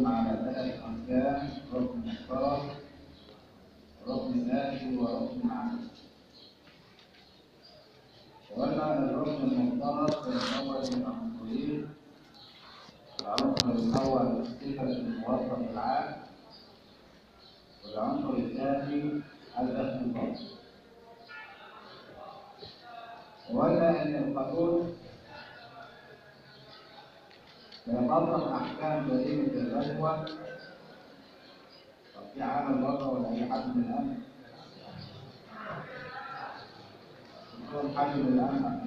بتقوم على ثلاث أركان ركن مشترك ركن ذاتي وركن عملي وقلنا إن الركن المشترك بيتكون من عنصرين العنصر الأول صفة الموظف العام والعنصر الثاني الاختصاص ولا ان القانون بيطبق احكام جريمه الرشوه طب في عامل بره ولا أي حد من الامن يكون حد من الامن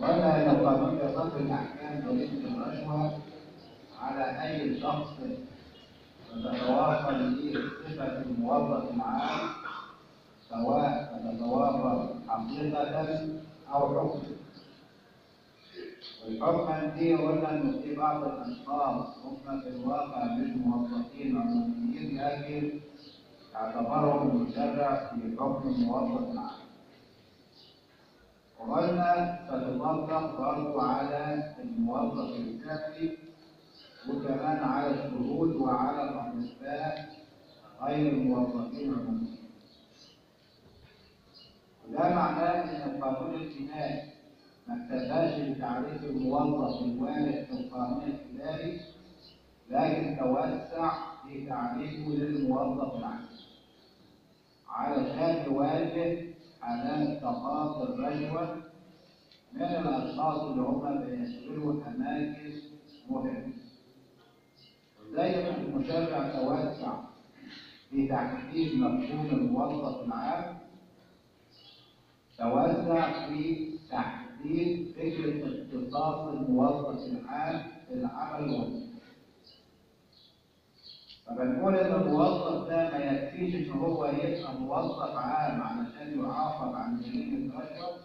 ولا ان القانون يطبق احكام جريمه الرشوه على اي شخص تتوافر فيه صفه الموظف العام سواء تتوافر حقيقه أو حكما والحكما دي قلنا ان في بعض الاشخاص هم في الواقع مش موظفين عموميين لكن اعتبرهم المشرع في حكم الموظف العام وقلنا تتطبق برضه على الموظف الكافي وكمان على الشهود وعلى الأطباء غير الموظفين عموميا. وده معناه إن القانون الجنائي ما اكتفاش بتعريف الموظف الوارد في القانون الإداري لكن توسع في تعريفه للموظف العام علشان يواجه حالات تقاضي الرشوة من الأشخاص اللي هم بيشغلوا أماكن مهمة. وزي ما المشرع توسع في تحديد مفهوم الموظف العام توسع في تحديد فكرة اختصاص الموظف العام في العمل فبنقول ان الموظف ده ما يكفيش إن هو يبقى موظف عام علشان يعاقب عن جريمه الرشوه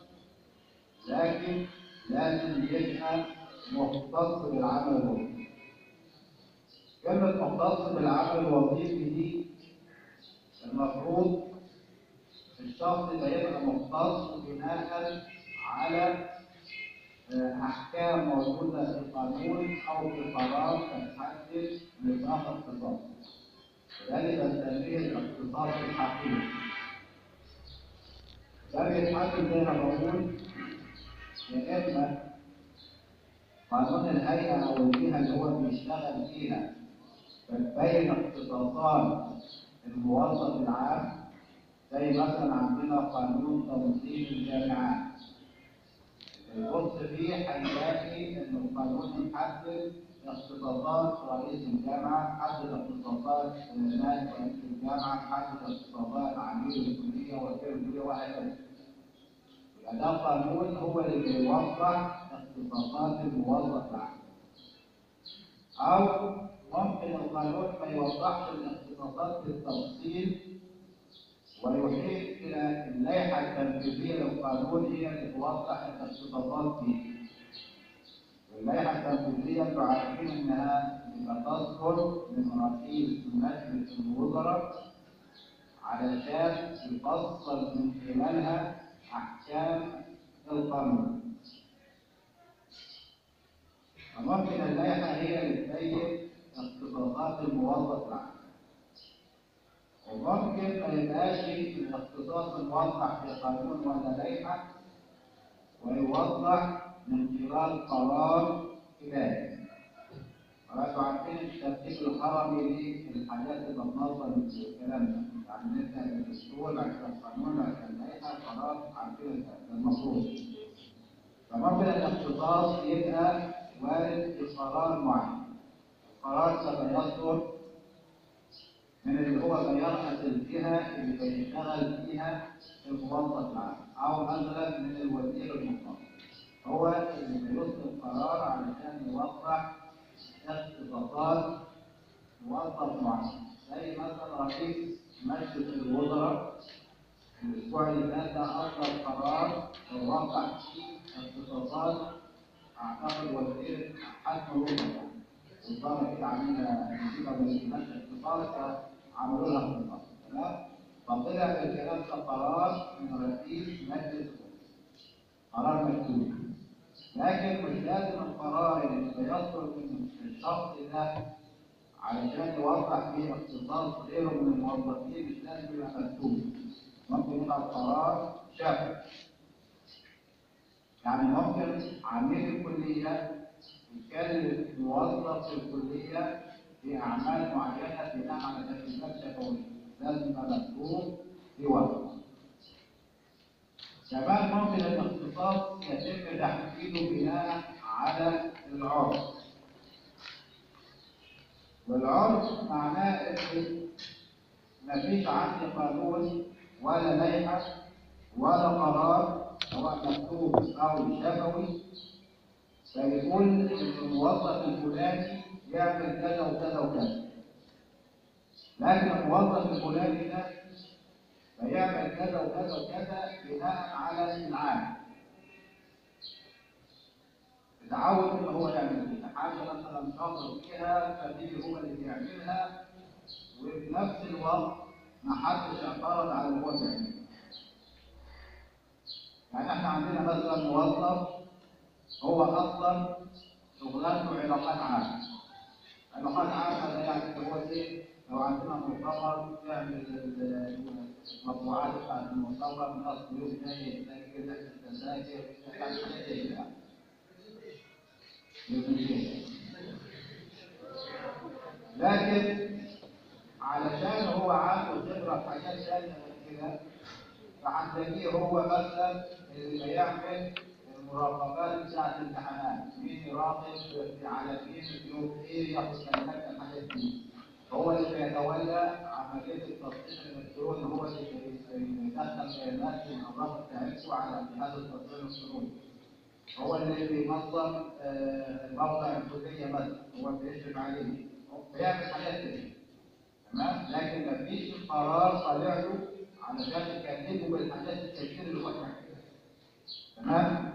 لكن لازم يبقى مختص بالعمل الوظيفي. كلمة مختص بالعمل الوظيفي دي المفروض الشخص ده يبقى مختص بناء على أحكام موجودة في القانون أو في قرار تحدد نطاق اختصاص. ذلك بنسميه الاختصاص الحقيقي. ده بيتحدد زي ما بقول يا إما قانون الهيئة أو الجهة اللي هو بيشتغل فيها بتبين اختصاصات الموظف العام زي مثلا عندنا قانون تنظيم الجامعات يبص فيه هيلاقي ان القانون يحدد اختصاصات رئيس الجامعة، حدد اختصاصات نائب رئيس الجامعة، حدد اختصاصات عميد الكلية وكيل الكلية وهكذا. يبقى ده قانون هو اللي بيوضح اختصاصات الموظف العام. أو ممكن القانون ما يوضحش الاختصاصات بالتفصيل ويحيل إلى اللائحة التنفيذية للقانون هي اللي توضح الاختصاصات فيه. اللائحة التنفيذية أنتوا عارفين إنها بتصدر من رئيس مجلس الوزراء علشان يفصل من خلالها أحكام القانون. فممكن اللائحة هي اللي تبين اختصاصات الموظف العام. وممكن ما يبقاش الاختصاص الموضح في قانون ولا لائحة ويوضح من خلال قرار إداري. وانتوا عارفين الترتيب الحرمي للحاجات بتنظم الكلام ده، يعني بالدستور بعد كده القانون بعد كده اللائحة قرار عارفين المفروض. فممكن الاختصاص يبقى وارد في قرار معين. القرار سيصدر من اللي هو بيرأس الجهة اللي بيشتغل فيها الموظف العام أو مثلا من الوزير المطلق هو اللي بيصدر قرار علشان يوضح اختصاصات موظف معين. زي مثلا رئيس مجلس الوزراء الأسبوع اللي فات ده أصدر قرار ووضح فيه اختصاصات أعتقد وزير حسن الوزراء وزارة كده عاملة نتيجة من اختصاص عملوا لها اختصاص تمام؟ فطلع في الكلام قرار من رئيس مجلس قرار مكتوب. لكن مش لازم القرار اللي بيصدر من الشخص ده علشان يوضح فيه اختصاص غيره من الموظفين مش لازم يبقى مكتوب. ممكن يبقى القرار شافعي يعني ممكن عميد الكلية يكلف موظف في الكلية في أعمال معينة بناء على تكليفات شفوية لازم مكتوب في ورقة. كمان ممكن الاختصاص يتم تحديده بناء على العرف. والعرف معناه إن مفيش عندي قانون ولا لائحة ولا قرار سواء مكتوب أو شفوي فيقول إن الموظف الفلاني يعمل كذا وكذا وكذا. لكن الموظف الفلاني ده فيعمل كذا وكذا وكذا بناء على العام اتعود ان هو يعمل كده حاجة مثلا شاطر فيها فتيجي هو اللي بيعملها وفي نفس الوقت ما حدش اعترض على اللي هو بيعمله. يعني إحنا عندنا مثلا موظف هو أصلا شغلانته علاقات عامة. عامة ده يعني هو إيه؟ لو عندنا مؤتمر نعمل المطبوعات بتاعت المؤتمر ناس ضيوف جاي يعني زي كده. لكن علشان هو عنده خبرة في حاجات ثانية غير كده فهتلاقيه هو مثلا اللي بيعمل المراقبات بتاعت الامتحانات. مين يراقب على مين يوم إيه ياخد كلمات الحاجات دي هو اللي بيتولى عملية التصحيح الإلكتروني هو اللي بيدخل بيانات في الامراض بتاعته على جهاز التصحيح الالكتروني هو اللي بينظم موقع الكلية مثلا. هو اللي بيشرف عليه. بيعمل حاجات كده تمام؟ لكن مفيش قرار طالع له علشان يكلمه بالحاجات الكتير اللي هو تمام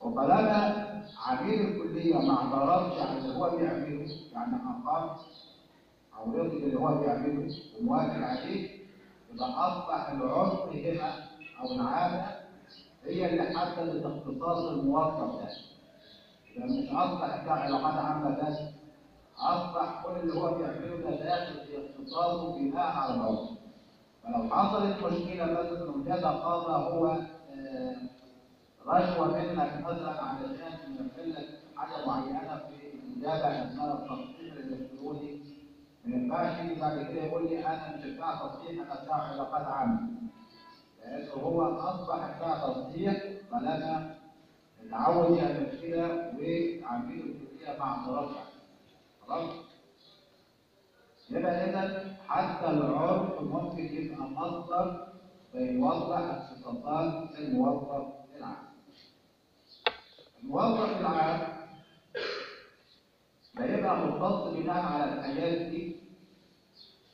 وطالما عميد الكلية ما اعترضش على اللي هو بيعمله يعني أقام أو رضي اللي هو بيعمله وموافق عليه يبقى أصبح العرف هنا أو العادة هي اللي حددت اختصاص الموظف ده. يبقى مش أصبح بتاع علاقات عامة بس أصبح كل اللي هو بيعمله ده داخل في اختصاصه بناء على العرف. فلو حصلت مشكلة مثلا وجد قاضي هو رشوة منك مثلا علشان يعمل لك حاجة معينة في الإجابة أثناء التصحيح الإلكتروني ما ينفعش بعد كده يقول لي أنا مش بتاع تصحيح أنا بتاع علاقات عامة. لأنه هو أصبح بتاع تصحيح طالما اتعود يعمل كده وعميل الكلية مع اعتراض خلاص؟ يبقى إذا حتى العرف ممكن يبقى مصدر فيوضح اختصاصات الموظف العام. الموظف العام لا يبقى مختص بناء على الحاجات دي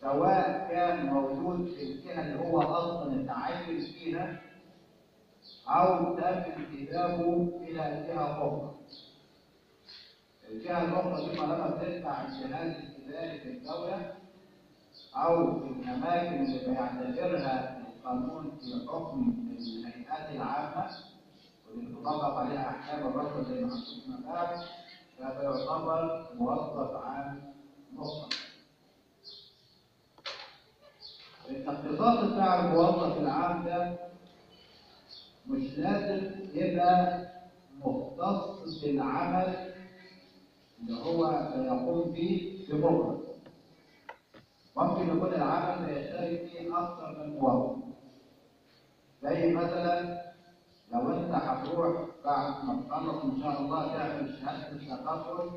سواء كان موجود في الجهة اللي هو أصلا التعين فيها أو تم انتدابه إلى جهة أخرى. الجهة الأخرى دي طالما بتتبع الجهاز الإداري في الدولة أو في الأماكن اللي بيعتبرها القانون في حكم الهيئات العامة واللي بتطبق عليها أحكام الرشوة زي ما حكينا بعد فهذا يعتبر موظف عام مطلق. الاختصاص بتاع الموظف العام ده مش لازم يبقى مختص بالعمل اللي هو يقوم به في بكرة. ممكن يكون العمل يشترك فيه أكثر من موظف. زي مثلا لو أنت هتروح بعد ما تخلص إن شاء الله تعمل شهادة التخرج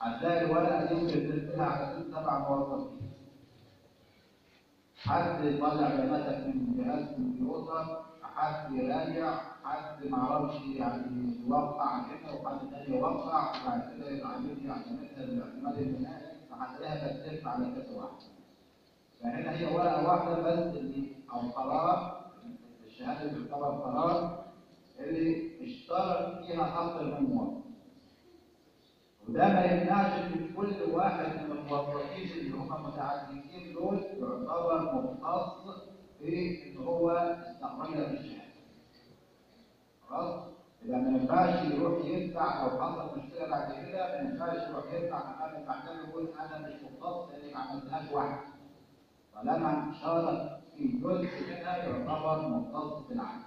هتلاقي الورقة دي بترسلها على ست سبع موظفين. حد يطلع بياناتك من جهاز كمبيوتر حد يراجع حد معرفش يعني يوقع كده وحد تاني يوقع وبعد كده العميل يعتمدها بالاعتماد النهائي فهتلاقيها بتلف على كذا واحد. فهنا هي ورقه واحدة بس اللي أو قرار الشهادة تعتبر قرار اللي اشترك فيها من موظف. وده ما يمنعش إن كل واحد من الموظفين اللي هم متعددين دول يعتبر مختص في إن هو استقبل الشهادة. خلاص؟ يبقى ما ينفعش يروح يدفع لو حصل مشكلة بعد كده ما ينفعش يروح يدفع امام المحكمه يقول أنا مش مختص لأني ما عملتهاش واحد. طالما شارك في جزء منها يعتبر مختص العمل.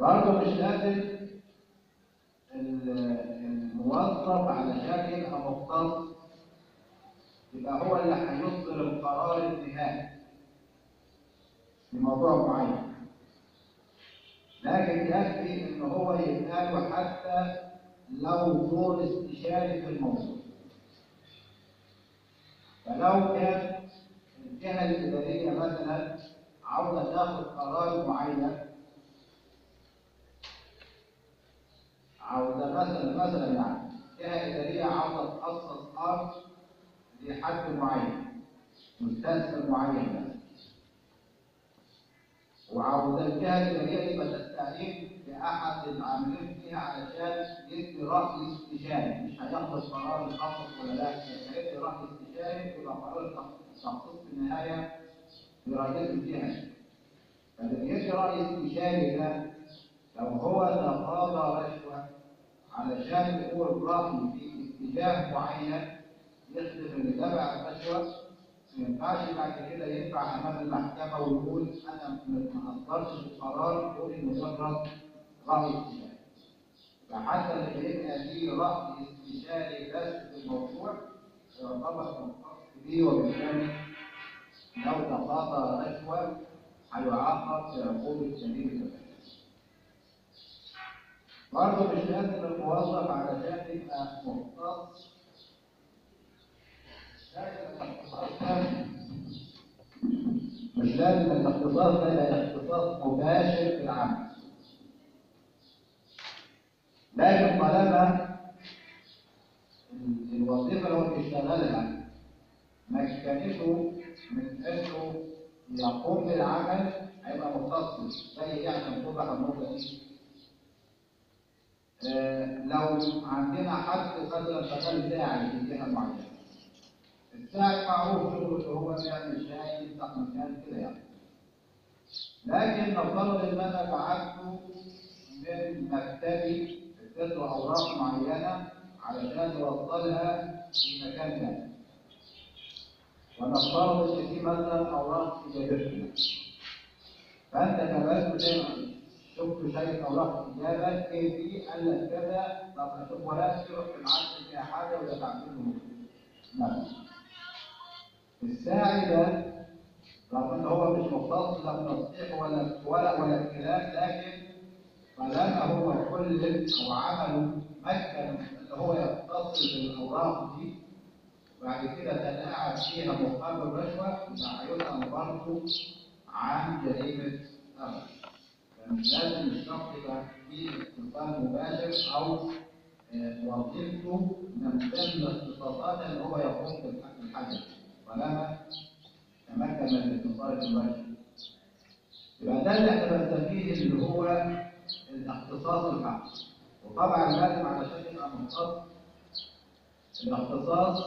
برضه مش لازم الموظف علشان يبقى مختص يبقى هو اللي هيصدر القرار النهائي في موضوع معين لكن يكفي إن هو يبقى حتى لو دور استشاري في الموضوع فلو كان الجهه الاداريه مثلا عاوزة تاخد قرار معين عاوزة مثلا مثلا يعني جهه اداريه عاوزة تخصص ارض لحد معين مستثمر معين مثلا. وعاوزة الجهه الاداريه دي تستعين بأحد العاملين فيها علشان يدي رأي استشاري مش هياخد قرار يخصص ولا لا هيدي رأي يبقى قرار التخصيص في الجهه فاللي يدي راي استشاري ده لو هو تقاضى رشوه علشان يقول رأي في اتجاه معين يخدم اللي تبع الرشوة ما ينفعش بعد كده ينفع أمام المحكمة ويقول أنا ما أصدرتش القرار يقول إنه مجرد رأي استشاري. فحتى اللي بيبقى ليه رأي استشاري بس في الموضوع مختص به لو تقاضى رشوة هيعاقب بعقوبة شديدة الغاية. برضه مش لازم الموظف علشان يبقى مختص مش لازم الاختصاص ده يبقى اختصاص مباشر في العمل لكن طالما الوظيفه اللي هو بيشتغلها مكنته من انه يقوم بالعمل هيبقى مختص زي يعني الموضوع النقطة دي. آه لو عندنا حد مثلا شغال داعي في جهة معينة الداعي معروف شغله اللي هو بيعمل شاي يفتح مكان كده يعني. لكن نفترض ان أنا بعته من مكتبي اديته أوراق معينة علشان يوصلها في مكان ثاني ونفترض ان في مثلا اوراق اجابتنا فانت كمان زي ما شفت شايف أوراق اجابه إيه دي قال لك كذا طب أشوف ورقتي رحت معدل فيها حاجة ودفعت له مثلا الساعي ده رغم ان هو مش مختص لا بتصحيح ولا ورق ولا الكلام لكن طالما هو كل أو عمله مكن ان هو يتصل بالاوراق دي وبعد كده تلاعب فيها مقابل رشوة هيطعم برضه عن جريمة أمر. فمش لازم الشخص يبقى فيه اتصال مباشر أو آه، وظيفته من ضمن اختصاصاته ان هو يقوم بالحق الحجر ولما تمكن من الاتصال بالوجه يبقى ده اللي إحنا بنسميه اللي هو الاختصاص الحق وطبعا لازم علشان يبقى مختص الاختصاص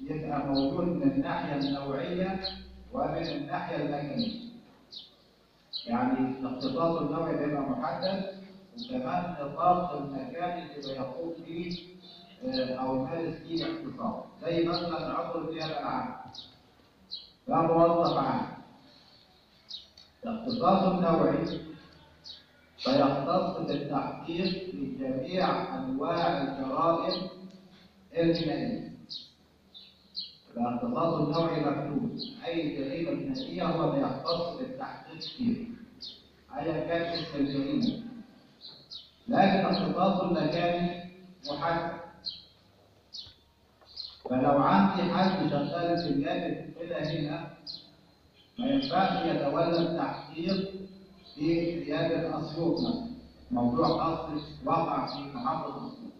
يبقى موجود من الناحية النوعية ومن الناحية المكانيه يعني الاختصاص النوعي بيبقى محدد وكمان نطاق المكان اللي بيقوم فيه آه، أو يمارس فيه الاختصاص. زي مثلا عضو النيابه العامه ده موظف عام. الاختصاص النوعي فيختص بالتحقيق لجميع أنواع الجرائم الجنائية. الاختصاص النوعي مكتوب. أي جريمة جنائية هو بيختص بالتحقيق فيها. أيا كان اسم الجريمة. لكن اختصاص المكان محدد. فلو عندي حد شغال في الجانب كده هنا ما ينفعش يتولى التحقيق في رياض اسيوط مثلا موضوع خاص وقع في محافظة اسيوط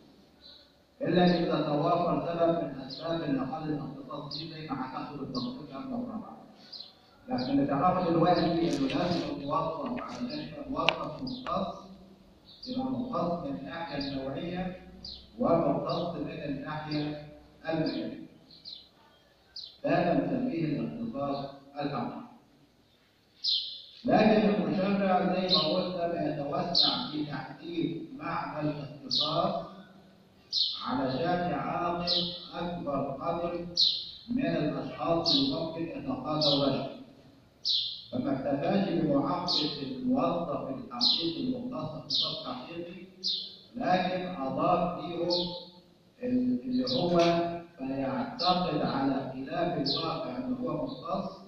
إلا اذا توافر سبب من أسباب الاقل الاختصاص دي زي ما هتاخد التخطيط قبل الرابعه لكن اللي تعرفه دلوقتي انه لازم يتوظف علشان يبقى موظف مختص يبقى مختص من الناحية النوعية ومختص من الناحية المكانيه ده بنسميه الاختصاص الحقيقي لكن المشرع زي ما قلنا بيتوسع في تحديد معنى الاختصاص علشان يعاقب أكبر قدر من الأشخاص اللي ممكن يتقاضوا رشوه فما اكتفاش بمعاقبه الموظف الحقيقي المختص اختصاص حقيقي لكن أضاف ليهم اللي هو فيعتقد على خلاف الواقع إن هو مختص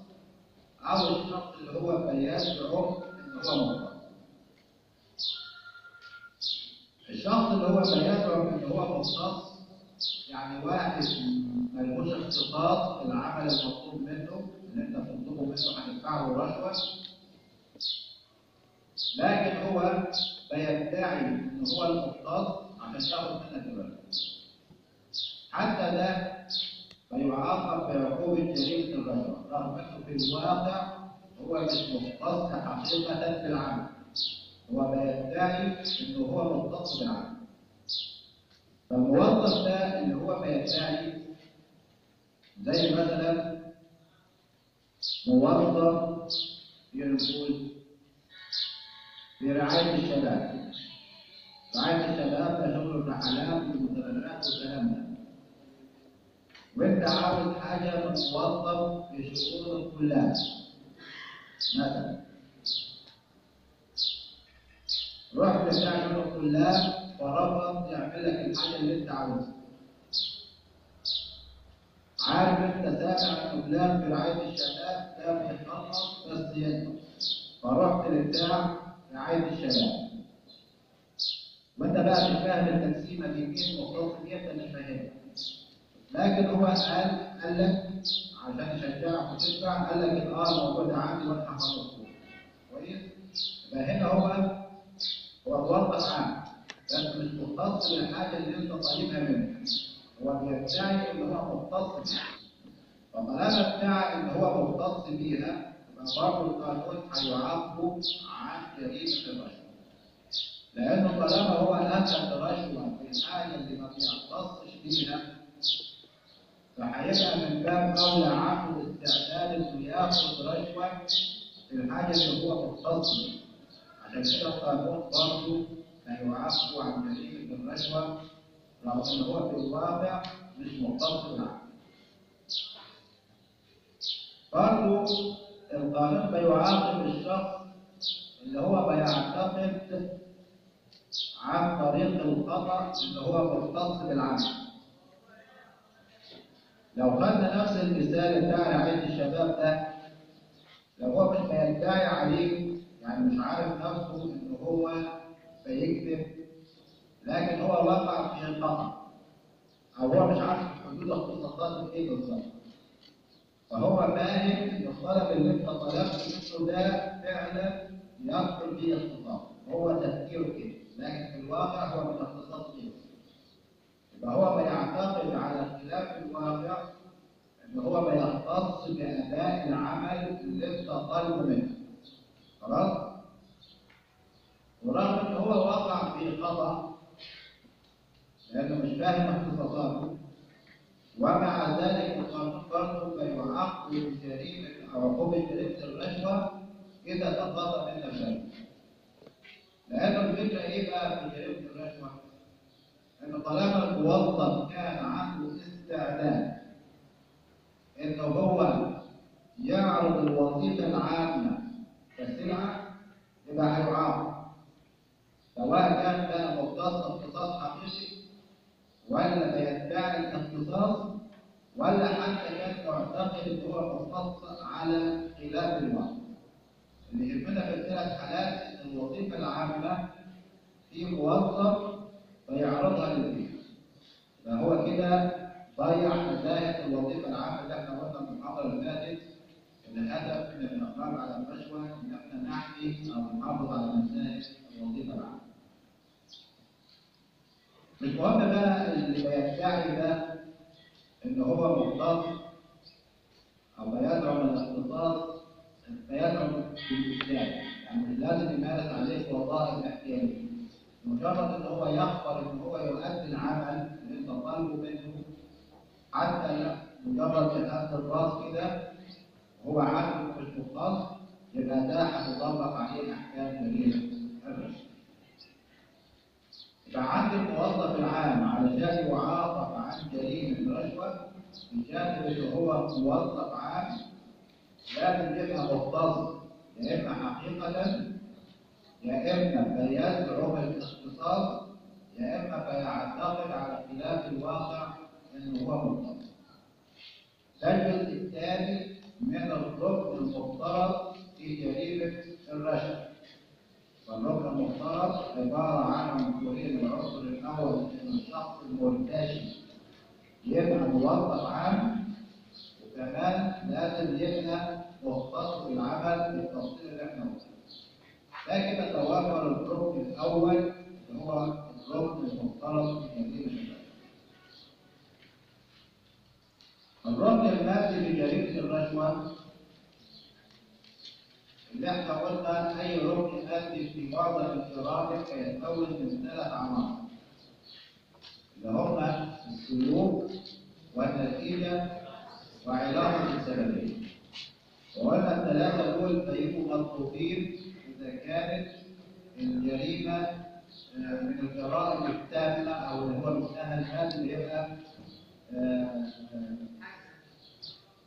أو الشخص اللي هو بيزعم ان هو مختص الشخص اللي هو بيزعم ان هو مختص يعني واحد ملوش اختصاص في العمل المطلوب منه اللي انت تطلبه منه هتدفع له رشوة. لكن هو بيدعي ان هو المختص عشان ياخد منك الرشوة. حتى ده فيعاقب بعقوبة جريمة الرشوة رغم انه في الواقع هو مش مختص حقيقة في العمل هو بيدعي إنه هو مختص بالعمل فالموظف ده اللي هو بيدعي زي مثلا موظف يقول في رعاية الشباب. رعاية الشباب شغل الرحلات والمتبرعات والكلام ده. وانت عاوز حاجة من موظف في شؤون الطلاب مثلا رحت بتاع شؤون الطلاب فرفض يعمل لك الحاجة اللي انت عاوزها. عارف انت سامع ان فلان في رعاية الشباب ده بيتنقص بس ينقص فرحت لبتاع رعاية الشباب. وانت بقى مش فاهم التقسيمة دي مين مختص انت مش فاهمها. لكن هو قال قال لك عشان يشجعك وتدفع قال لك آه موجود عندي وأنا هخلصه كويس؟ يبقى هنا هو هو موظف عام بس مش مختص بالحاجة اللي أنت طالبها منه. هو بيدعي إن هو مختص بيها. فطالما ادعى إن هو مختص بيها يبقى برضه القانون هيعاقبه عن جريمه الرشوه لأنه طالما هو اخذ رشوه في الحاجة اللي ما بيختصش بيها فهيبقى من باب اولى عنده استعداد انه ياخد رشوه في الحاجة اللي هو مختص عشان كده القانون برضه لا يعاقب عن جريمه الرشوه رغم إن هو في الواقع مش مختص. برضه القانون بيعاقب الشخص اللي هو بيعتقد عن طريق الخطأ اللي هو مختص بالعمل. لو خدنا نفس المثال بتاع رعاية الشباب ده لو هو مش بيدعي عليه يعني مش عارف نفسه إن هو بيكذب لكن هو وقع في خطأ أو هو مش عارف حدود اختصاصاته إيه بالظبط. فهو فاهم ان الطلب اللي أنت طلبته منه ده فعلا يدخل فيه اختصاص هو تفكيره كده لكن في الواقع هو من فهو بيعتقد على خلاف الواقع ان هو بيختص بأداء العمل اللي انت طالبه منه. خلاص؟ ورغم إن هو وقع في خطأ لأنه مش فاهم اختصاصاته. ومع ذلك القانون برضه بيعاقب جريمه أو عقوبه جريمه الرشوة إذا تقاضى منها الشيء لأنه الفكرة إيه بقى في جريمه الرشوة؟ إن طالما الموظف كان عنده استعداد. إن هو يعرض الوظيفه العامه كسلعة يبقى هيعاقب سواء كان بقى مختص اختصاص حقيقي ولا بيدعي الاختصاص ولا حتى كان معتقد إن هو مختص على خلاف الواقع اللي يهمنا في الثلاث حالات إن الوظيفه العامه في موظف فيعرضها للبيع فهو كده ضيع نتائج الوظيفة العامة اللي إحنا قلنا في المحاضره اللي فاتت إن الهدف من الاقرار على الرشوه إن إحنا نحمي أو نحافظ على نتائج الوظيفة العامة. مش مهم بقى اللي بيدعي ده إن هو مختص أو بيدعو للاختصاص بيدعو بالإسلام. يعني لازم يمارس عليك وظائف احتياجية. مجرد إن هو يخبر إن هو يؤدي العمل اللي انت طالبه منه حتى مجرد يتأثر الراس كده وهو عارف مش مختص يبقى ده هتطبق عليه أحكام جريمه الرشوه. يبقى عند الموظف العام علشان يعاقب عن جريمه الرشوه بجانب اللي هو موظف عام لازم يبقى مختص يا إما حقيقة يا إما فيزعم الاختصاص يا اما فيعتقد على خلاف الواقع انه هو مختص. ده الجزء الثاني من الركن المفترض في جريمه الرشوه. والركن المفترض عباره عن عنصرين العنصر الأول ان الشخص المرتشي يبقى موظف عام وكمان لازم يبقى مختص بالعمل بالتفصيل اللي إحنا قلناه. ده كده توافر الركن الأول اللي هو الركن المفترض في جريمه الركن المادي في جريمه الرشوة اللي إحنا قلنا أي ركن مادي في معظم الجرائم يتكون من ثلاث عناصر اللي هما السلوك والنتيجة وعلاقة السببيه وقلنا الثلاثه دول بيبقوا مطلوبين إذا كانت الجريمة من الجرائم التامة أو اللي هو المساهل هذا اللي يبقى آه، آه، إيه؟ أبدا الآن مجتمع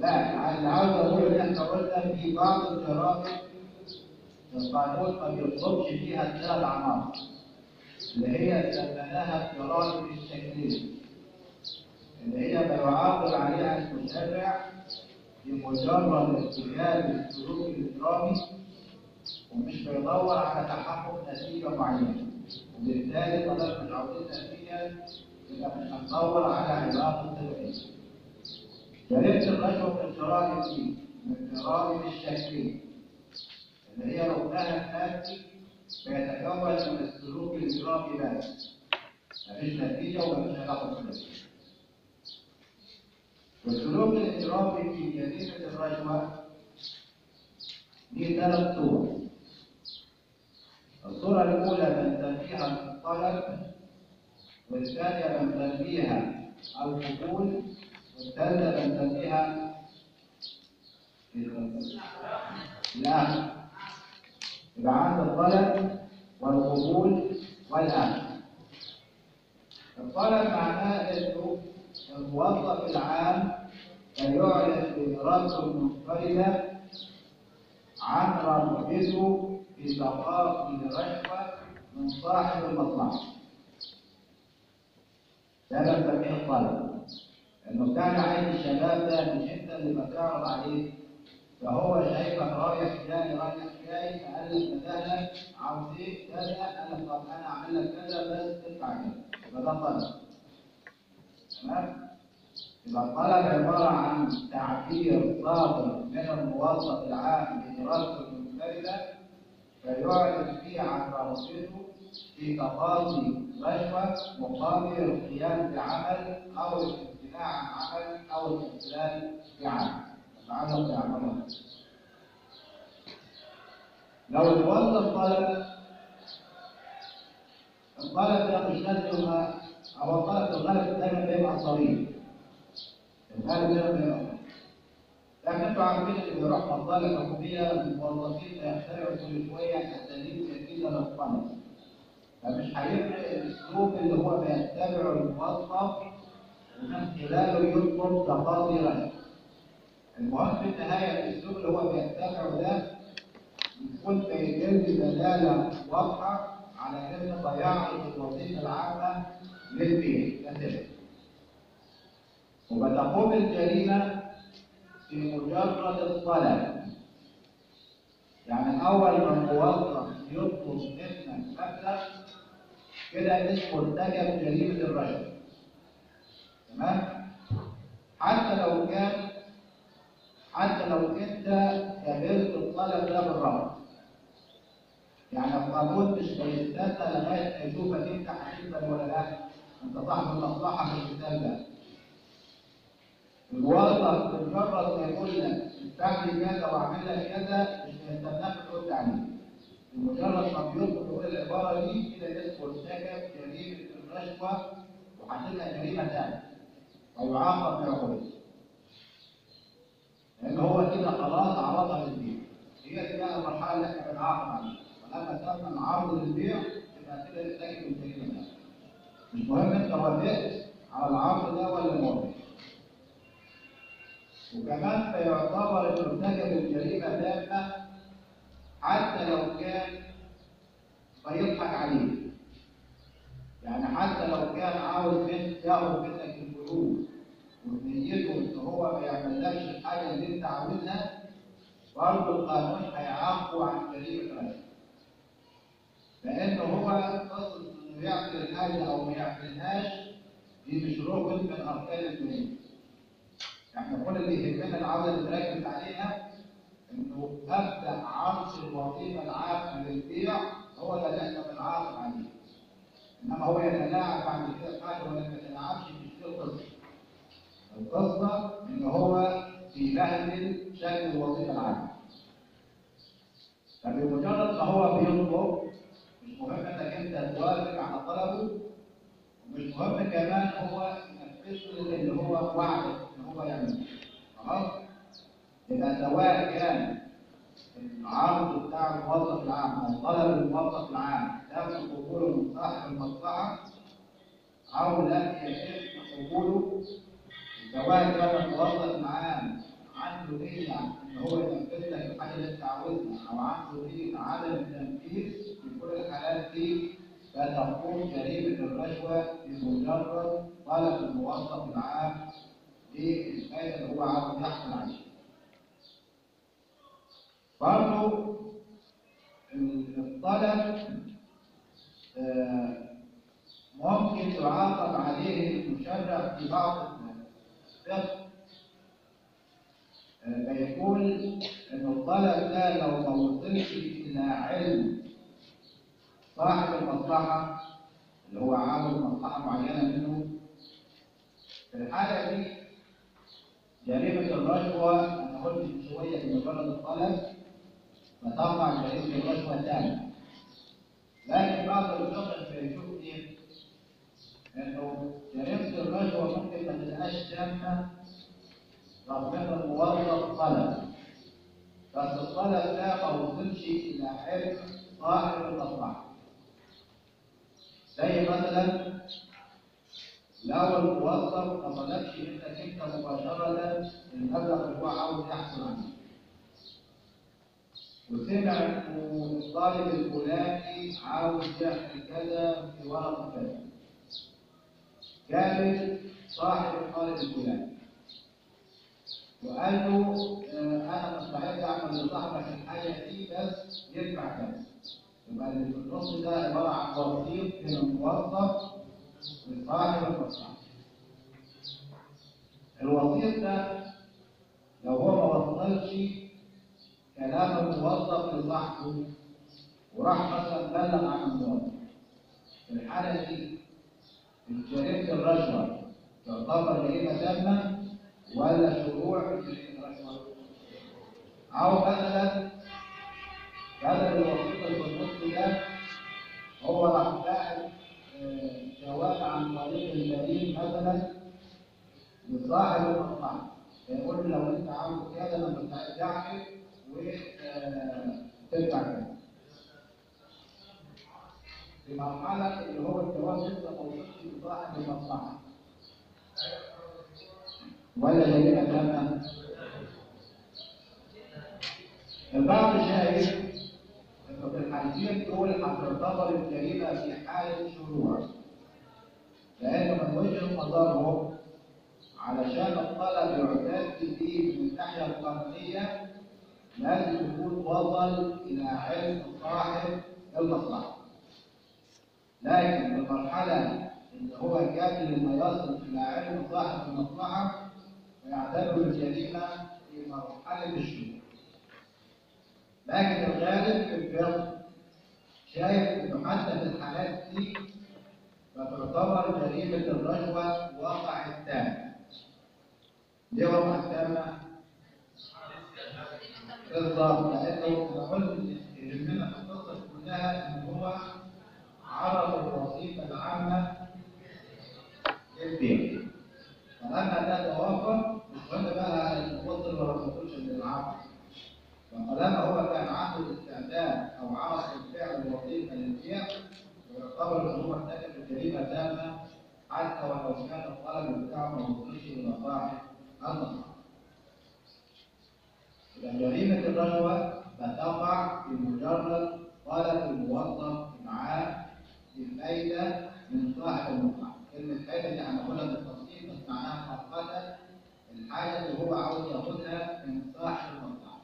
لا اللي عاوز أقول إن إحنا قلنا في بعض الجرائم القانون ما بيطلبش فيها الثلاث عناصر اللي هي سميناها الجرائم الشكلية اللي هي بيعاقب عليها المشرع بمجرد ارتكاب السلوك الإجرامي ومش بيدور على تحقق نتيجة معينة. وبالتالي طالما مش عاوزين نتيجة يبقى مش هندور على علاقة سببية. جريمة الرشوة من الجرائم دي من الجرائم الشكلية اللي هي ركنها المادي بيتكون من السلوك الإجرامي بس مفيش نتيجة ومفيش علاقة سببية. والسلوك الإجرامي في جريمة الرشوة دي ثلاث صور الصورة الأولى بنسميها الطلب والثانية بنسميها القبول والثالثة بنسميها لا عند الطلب والقبول والأمن الطلب معناه إنه الموظف العام يعلن بإرادته المنفردة عن رغبته في تقاضي الرشوة من صاحب المصلحة. ده بنسميه الطلب. إنه كان عايز الشباب ده انت اللي بتعرض عليه فهو شايفك رايح جاي رايح جاي فقال لك مثلا عاوز إيه؟ كذا قال لك طب أنا أعمل لك كذا بس تدفع كذا يبقى ده طلب. تمام؟ يبقى الطلب عبارة عن تعبير صادر من الموظف العام لارادته المنفرده فيعلن فيه عن رغبته في تقاضي رشوة مقابل القيام بعمل أو الامتناع عن عمل أو الاستقلال بعمل. يتعلق بعمله لو الموظف طلب الطلب ده مش هو الطلب في الغالب دايما بيبقى صريح الغالب صريح لكن أنتوا عارفين اللي بيروح مصالح حكومية الموظفين بيخترعوا كل شوية اساليب جديده للطلب فمش هيفرق الأسلوب اللي هو بيتبعه الموظف ومن خلاله يطلب تقاضي المهم في النهاية الأسلوب اللي هو بيتبعه ده يكون بيدل دلالة واضحة على أن ضياع الوظيفة العامة للبيع. مثلا وبتقوم الجريمة في مجرد الطلب. يعني أول ما الموظف يطلب منك مبلغ كده اسمه ارتكب جريمة الرشوه تمام؟ حتى لو كان حتى لو انت قبلت الطلب ده بالرفض يعني القانون مش بيستنى لغاية ما يشوفك انت هتقبل ولا لا. انت صاحب المصلحة في المثال ده. الموظف بمجرد ما يقول لك ادفع لي كذا واعمل لك كذا مش هيستناك ترد عليه. بمجرد ما بيطلب يقول العبارة دي كده اسمه ارتكب جريمه الرشوة وهتبقى جريمة ثانية ويعاقب بعقوبته لأن هو كده خلاص عرضها للبيع. هي دي بقى المرحله اللي إحنا بنعاقب عليها. ولما تم العرض للبيع يبقى كده يرتكب الجريمه ده. مش مهم أنت وافقت على العرض ده ولا ما وافقتش وكمان فيعتبر انه ارتكب الجريمه تامه حتى لو كان بيضحك عليه. يعني حتى لو كان عاوز منك ياخد منك الفلوس. ونيته أن هو ما يعملكش الحاجة اللي أنت عاوزها برضه القانون هيعاقبه عن جريمه رشوه لأنه هو قصد إنه يعمل الحاجة أو ما يعملهاش دي مش ركن من أركان الجريمه إحنا كل اللي يهمنا العوده اللي بنركز عليها إنه أبدأ عرض الوظيفة العامه للبيع هو اللي إحنا بنعاقب عليه. إنما هو يتلاعب بعد كده حاجة ولا ما يتلاعبش مش القصة القصة إن هو بيبهدل شكل الوظيفه العامه فبمجرد ما هو بيطلب مش مهم إنك أنت توافق على طلبه ومش مهم كمان هو ينفذ اللي هو وعدك إن هو يعمله خلاص؟ يبقى سواء كان العرض بتاع الموظف العام أو طلب الموظف العام تم قبوله من صاحب المصلحة أو لم يتم قبوله سواء كان الموظف العام عنده نية ان هو ينفذ لك الحاجة اللي أنت عاوزها أو عنده نية عدم التنفيذ في كل الحالات دي فتكون جريمة الرشوة بمجرد طلب الموظف العام للفائده اللي هو عاوز يحصل عليه. برضه الطلب ممكن يعاقب عليه المشرع في بعض فيقول إن الطلب ده لو ما وصلش إلى علم صاحب المصلحة اللي هو عاوز مصلحة معينة منه في الحالة دي جريمة الرشوة أنا قلت من شوية في مجرد الطلب فتقع جريمه الرشوه ثانية لكن بعض الفقه بيشوف إيه؟ انه جريمة الرشوه ممكن ما تبقاش تامه رغم ان الموظف طلب بس الطلب ده ما وصلش إلى علم صاحب المصلحه زي مثلا لو الموظف ما طلبش منك انت مباشرة المبلغ اللي هو عاوز يحصل عليه. وسمع إنه الطالب الفلاني عاوز يعمل كذا في ورقة كذا. قابل صاحب الطالب الفلاني. وقال له آه، أنا مستعد أعمل لصاحبك الحاجة دي بس يدفع كذا. يبقى اللي في النص ده عبارة عن وسيط بين الموظف وصاحب المصلحه الوسيط ده لو هو ما وصلش كلام الموظف لصاحبه وراح مثلا بلغ عن الموظف. في الحالة دي جريمه الرشوه تعتبر جريمه تامه ولا شروع في الرشوه أو مثلا بدل الوسيط النص ده هو راح باعت آه، جواب عن طريق البريد مثلا لصاحب المصلحه فيقول لو أنت عاوز كذا أنا مستعد اعمل وتدفع كذا في مرحلة اللي هو ما وصلش لصاحب المصلحة ولا جريمة تامة البعض شايف انه في الحالتين دول هتعتبر الجريمة في حالة شروع لأن من وجه نظرهم علشان الطلب يعتد به من الناحية القانونية لازم يكون وصل إلى علم صاحب المصلحة. لكن المرحلة اللي هو قبل ما يصل إلى علم صاحب المصلحة فيعتبر الجريمة في مرحلة الشروع لكن الغالب في الفقه شايف إنه حتى في الحالات دي فتعتبر جريمة الرشوة واقع التام ليه واقع التامة؟ بالضبط لأنه أنا قلت يهمنا في القصة كلها إن هو عرض الوظيفة العامة للبيع فلما ده توفر مش مهم بقى ولا ما وصلش للعقد فطالما هو كان عنده الاستعداد أو عرض بالفعل الوظيفة للبيع ويعتبر إن هو ارتكب جريمه تامه حتى ولو كان الطلب بتاعه ما وصلش إلى صاحب. يبقى جريمة الرشوة بتقع بمجرد طلب الموظف معاه الفايده من صاحب المصلحه. كلمة فايده دي هناخدها بالتفصيل بس معناها مؤقتا الحاجة اللي هو عاوز ياخدها من صاحب المصلحه.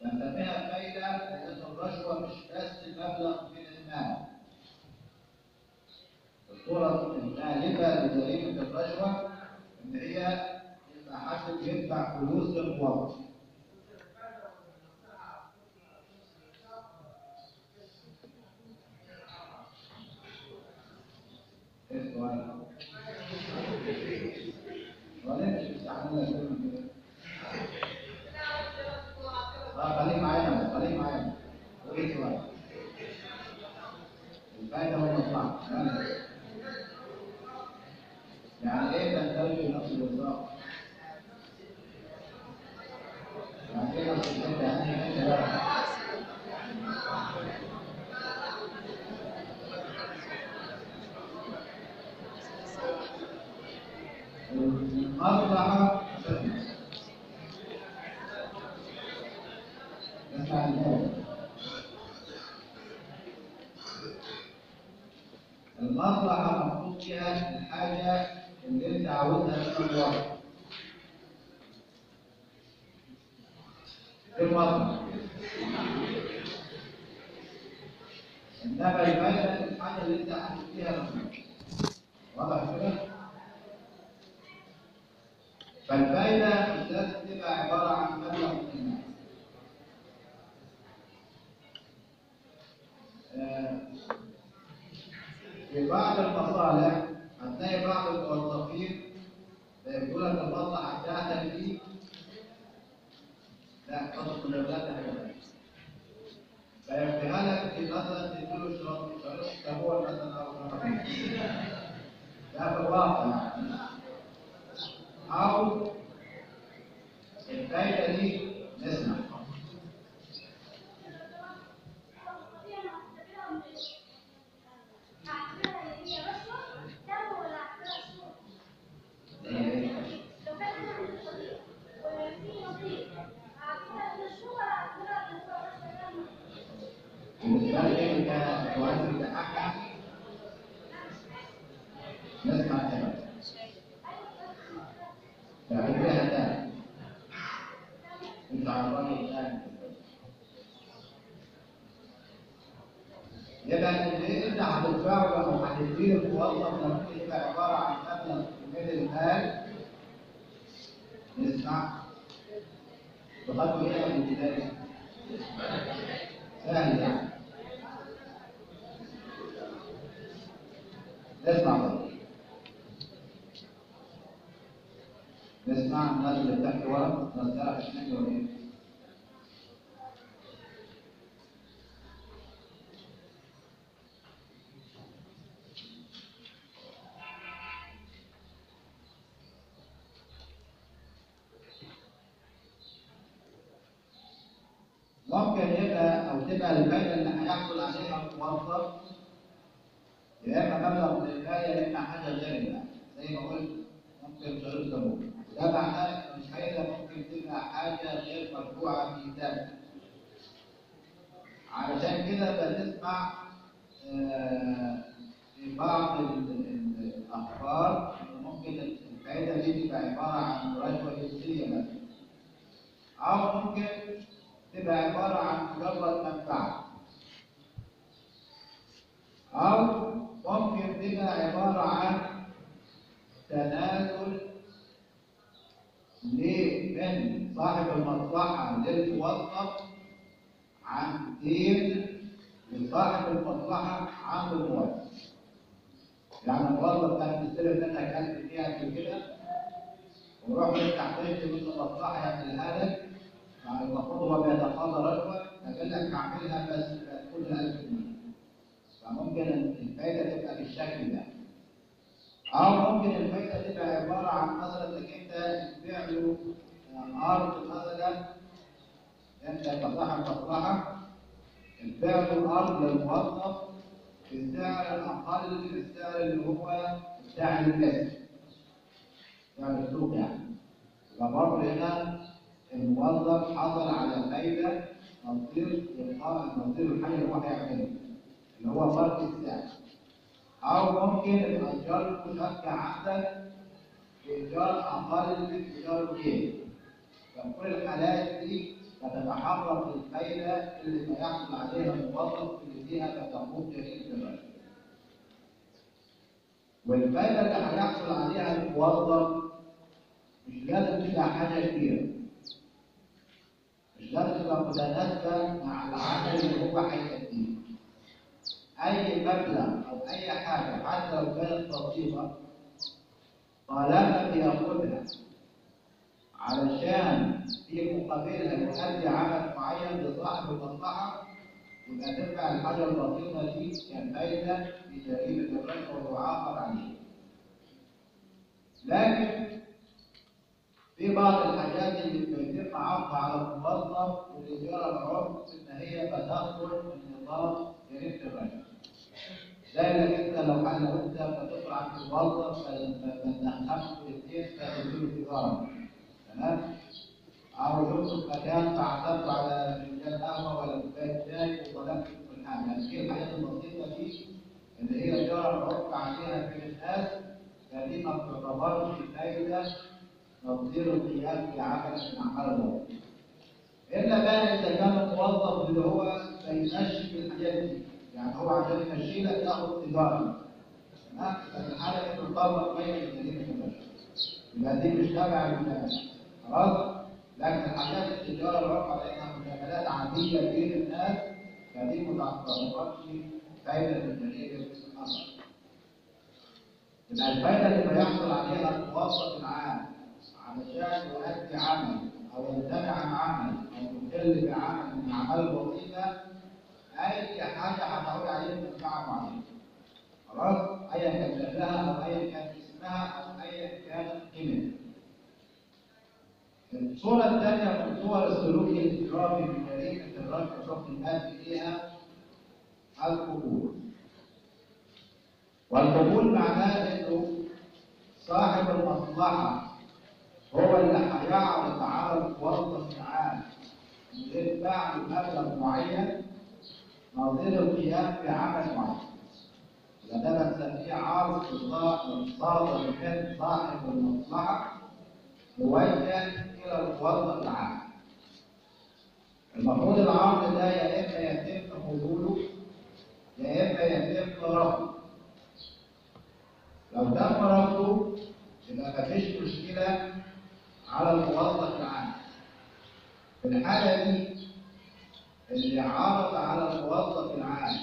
فنسميها فايدة لأن الرشوة مش بس مبلغ من المال. الصورة الغالبة لجريمة الرشوة إن هي يبقى حد بيدفع فلوس للموظف. إيه السؤال؟ ولا أنت بتستحملها كلمة كده؟ آه خليك معايا خليك معايا وايه سؤال الفائده والمصلحه يعني إيه تندرج نفس الوظائف يعني إيه نفس الوظائف يعني إيه بقى المصلحه نسمع الناس المصلحة مقصود فيها الحاجة اللي أنت عاوزها من الوقت. في المصلحة. إنما الفايدة الحاجة اللي أنت عاوز فيها مصلحة. واضح كده؟ فالفايدة مش لازم تبقى عبارة عن مبلغ من المال. بعض المصالح هتلاقي بعض الموظفين بيقول لك المصلحة بتاعتك دي لا خلاص كنا بدأنا حاجة فيفتيها لك في مثلا تديله شرط شرط أسبوع مثلا أو شهرين ده في الواقع يعني أو الفايدة دي نسمع بالنسبة لي انت وانت بتحقق نسمع كلام فعليها ده مش على الراي الثاني يبقى اللي انت هتدفعه أو هتديه الموظف يبقى عباره عن مبلغ من المال نسمع بخطوه إيه من البدايه؟ سهل يعني نسمع بقى نسمع الناس اللي بتحكي ولا؟ ممكن يبقى أو تبقى الفايده اللي هيحصل عليها الموظف يا اما مبلغ من المال يا اما حاجة غير المال زي ما قلت ممكن شهور زبون ده معناه ان الفايده ممكن تبقى حاجة غير مرفوعه في ذاتها علشان كده بنسمع آه، في بعض ال- ال- الاخبار إن ممكن الفايده دي تبقى عباره عن رشوه جنسيه مثلا أو ممكن تبقى عباره عن مجرد منفعه أو ممكن تبقى عبارة عن تنازل ل- من صاحب المصلحة للموظف عن دين لصاحب المصلحة عن الموظف. يعني الموظف كان مستلف منك 1000 جنيه قبل كده انت احتجت منه مصلحة يعملها لك يعني المفروض هو بيتقاضى رشوة فقال لك هعملها بس كل 1000 جنيه. فممكن الفايدة تبقى بالشكل ده. أو ممكن الفايدة تبقى عبارة عن مثلا إنك أنت تبيع له أرض مثلا. أنت كصاحب مصلحة تبيع له الأرض للموظف بالسعر الأقل من السعر اللي هو بتاع الكسب سعر السوق يعني. فبرضه هنا الموظف حصل على فايدة نظير نظير الحاجة اللي هو هيعملها اللي هو فرق السعر أو ممكن الإيجار المشبع عندك بإيجار أقل من إيجار الغير ففي كل الحالات دي تتحرك الفايدة اللي سيحصل عليها الموظف اللي فيها فتقوم جريمة الرشوة. والفايدة اللي هيحصل عليها الموظف مش لازم تبقى حاجة كبيرة. مش لازم تبقى متناسبة مع العمل اللي هو هيأديه. أي مبلغ أو أي حاجة حتى لو كانت بسيطة طالما بياخدها علشان في مقابلها يؤدي عمل معين لصاحب المصلحة يبقى تنفع الحاجة البسيطة دي كفايدة في جريمة الرشوة ويعاقب عليها. لكن في بعض الحاجات اللي بيتم عرضها على الموظف والإدارة العرف إن هي بتخرج من نظام جريمة الرشوة. زي انك أنت لو لو أنت بتدخل عند الموظف فتدخلت في الاثنين فتديله تجاره تمام؟ أو في مكان فعثرت على فنجان قهوه ولا كوبايه شاي وطلبت في الحاجة يعني في الحاجات البسيطه دي اللي هي جرى العرف عليها في الناس فدي ما تعتبرش فايده في عمل من اعمال الوظيفه. الا بقى اذا كان الموظف اللي هو بيمشي دي يعني هو عشان يمشي لك ياخد تجاره تمام؟ فالحاله دي تطبق بين البشريه يبقى دي مش تابعه للمال خلاص؟ لكن الحاجات التجارة العرفه لأنها مجاملات عادية بين الناس فدي ما تعتبرش فايدة في الجريمه الآخر يبقى الفايدة اللي بيحصل عليها الموظف العام علشان يؤدي عمل أو يمتنع عن عمل أو يكل بعمل من اعمال الوظيفه اي حاجة هتعود عليه منفعه معينه خلاص؟ ايا كان شكلها أو ايا كان اسمها أو ايا كان قيمتها الصورة الثانية من صور السلوك الإجرامي في جريمة الرشوة شخص المادي فيها القبول. والقبول معناه إنه صاحب المصلحة هو اللي هيعرض على الموظف العام يدفع له مبلغ معين نظير القيام بعمل معين. وده بنسميه عرض صادر من صاحب المصلحة موجه إلى الموظف العام. المفروض العرض ده يا إما يتم قبوله يا إما يتم رفضه لو تم رفضه يبقى مفيش مشكلة على الموظف العام في الحاله دي اللي عرض على الموظف العام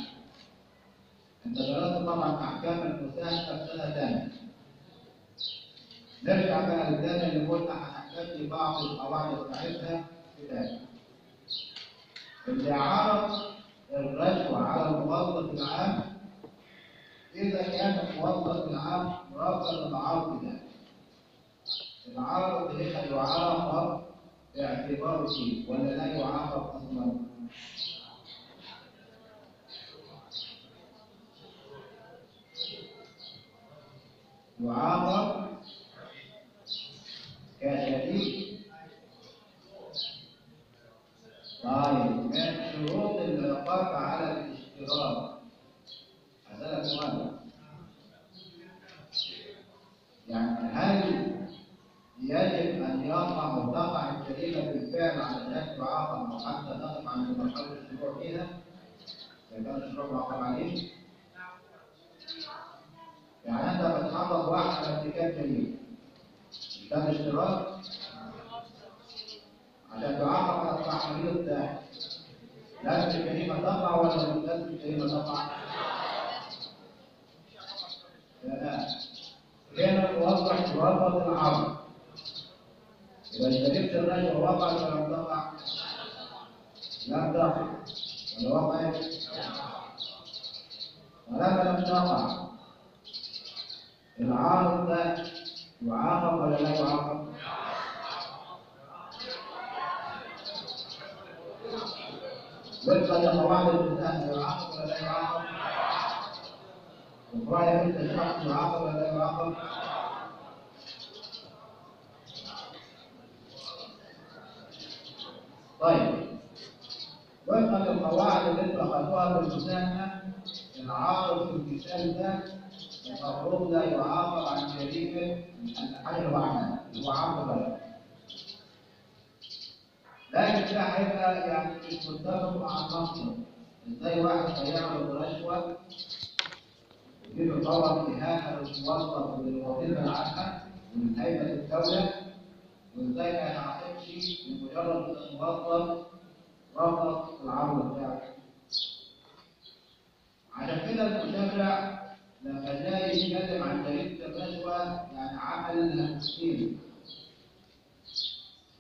انت درست طبعا أحكام المساهمه في سنة ثانية نرجع بقى للثانيه اللي قلنا هنحتاج لبعض القواعد بتاعتها في ذلك اللي عرض الرشوة على الموظف العام إذا كان الموظف العام رفض العرض ده. العرض هنا يعاقب باعتباره شيء ولا لا يعاقب أصلا؟ يعاقب كشريك طيب من شروط العقاب على الاشتراك؟ هذا سؤال يعني هل يجب أن يقع أو تقع الجريمه بالفعل علشان تعاقب أو حتى تقف عند مرحله الشروع فيها؟ اذا كان الشروع معاقب عليه؟ يعني أنت بتحرض واحد على ارتكاب جريمه كان اشتراك عشان تعاقب على التحريض ده لازم الجريمه تقع ولا لازم الجريمه تقع؟ لا هنا الموظف رفض العرض إذا اشتريت الرجل وقعت ولا تقع؟ لم تقع ولا وقعت؟ ولما لم تقع العارض ده يعاقب ولا لا يعاقب؟ وفقا لقواعد الإنسان يعاقب ولا لا يعاقب؟ أنت الشخص يعاقب ولا لا يعاقب؟ طيب. وفقا للقواعد اللي أنتوا اخذتوها في المساهمه العاقب في المثال ده المفروض لا يعاقب عن جريمه الحاجة اللي هو بلد. لكن ده هيبقى يعني مش متفق مع النص إزاي واحد هيعمل رشوه يجيب القرار اهانه للموظف للوظيفه العامه من هيئة الدولة وإزاي ما يتعاقبش بمجرد ان الموظف رفض العرض بتاعه عشان كده المشرع لما جاي يتكلم عن جريمه الرشوة يعني عمل تفصيل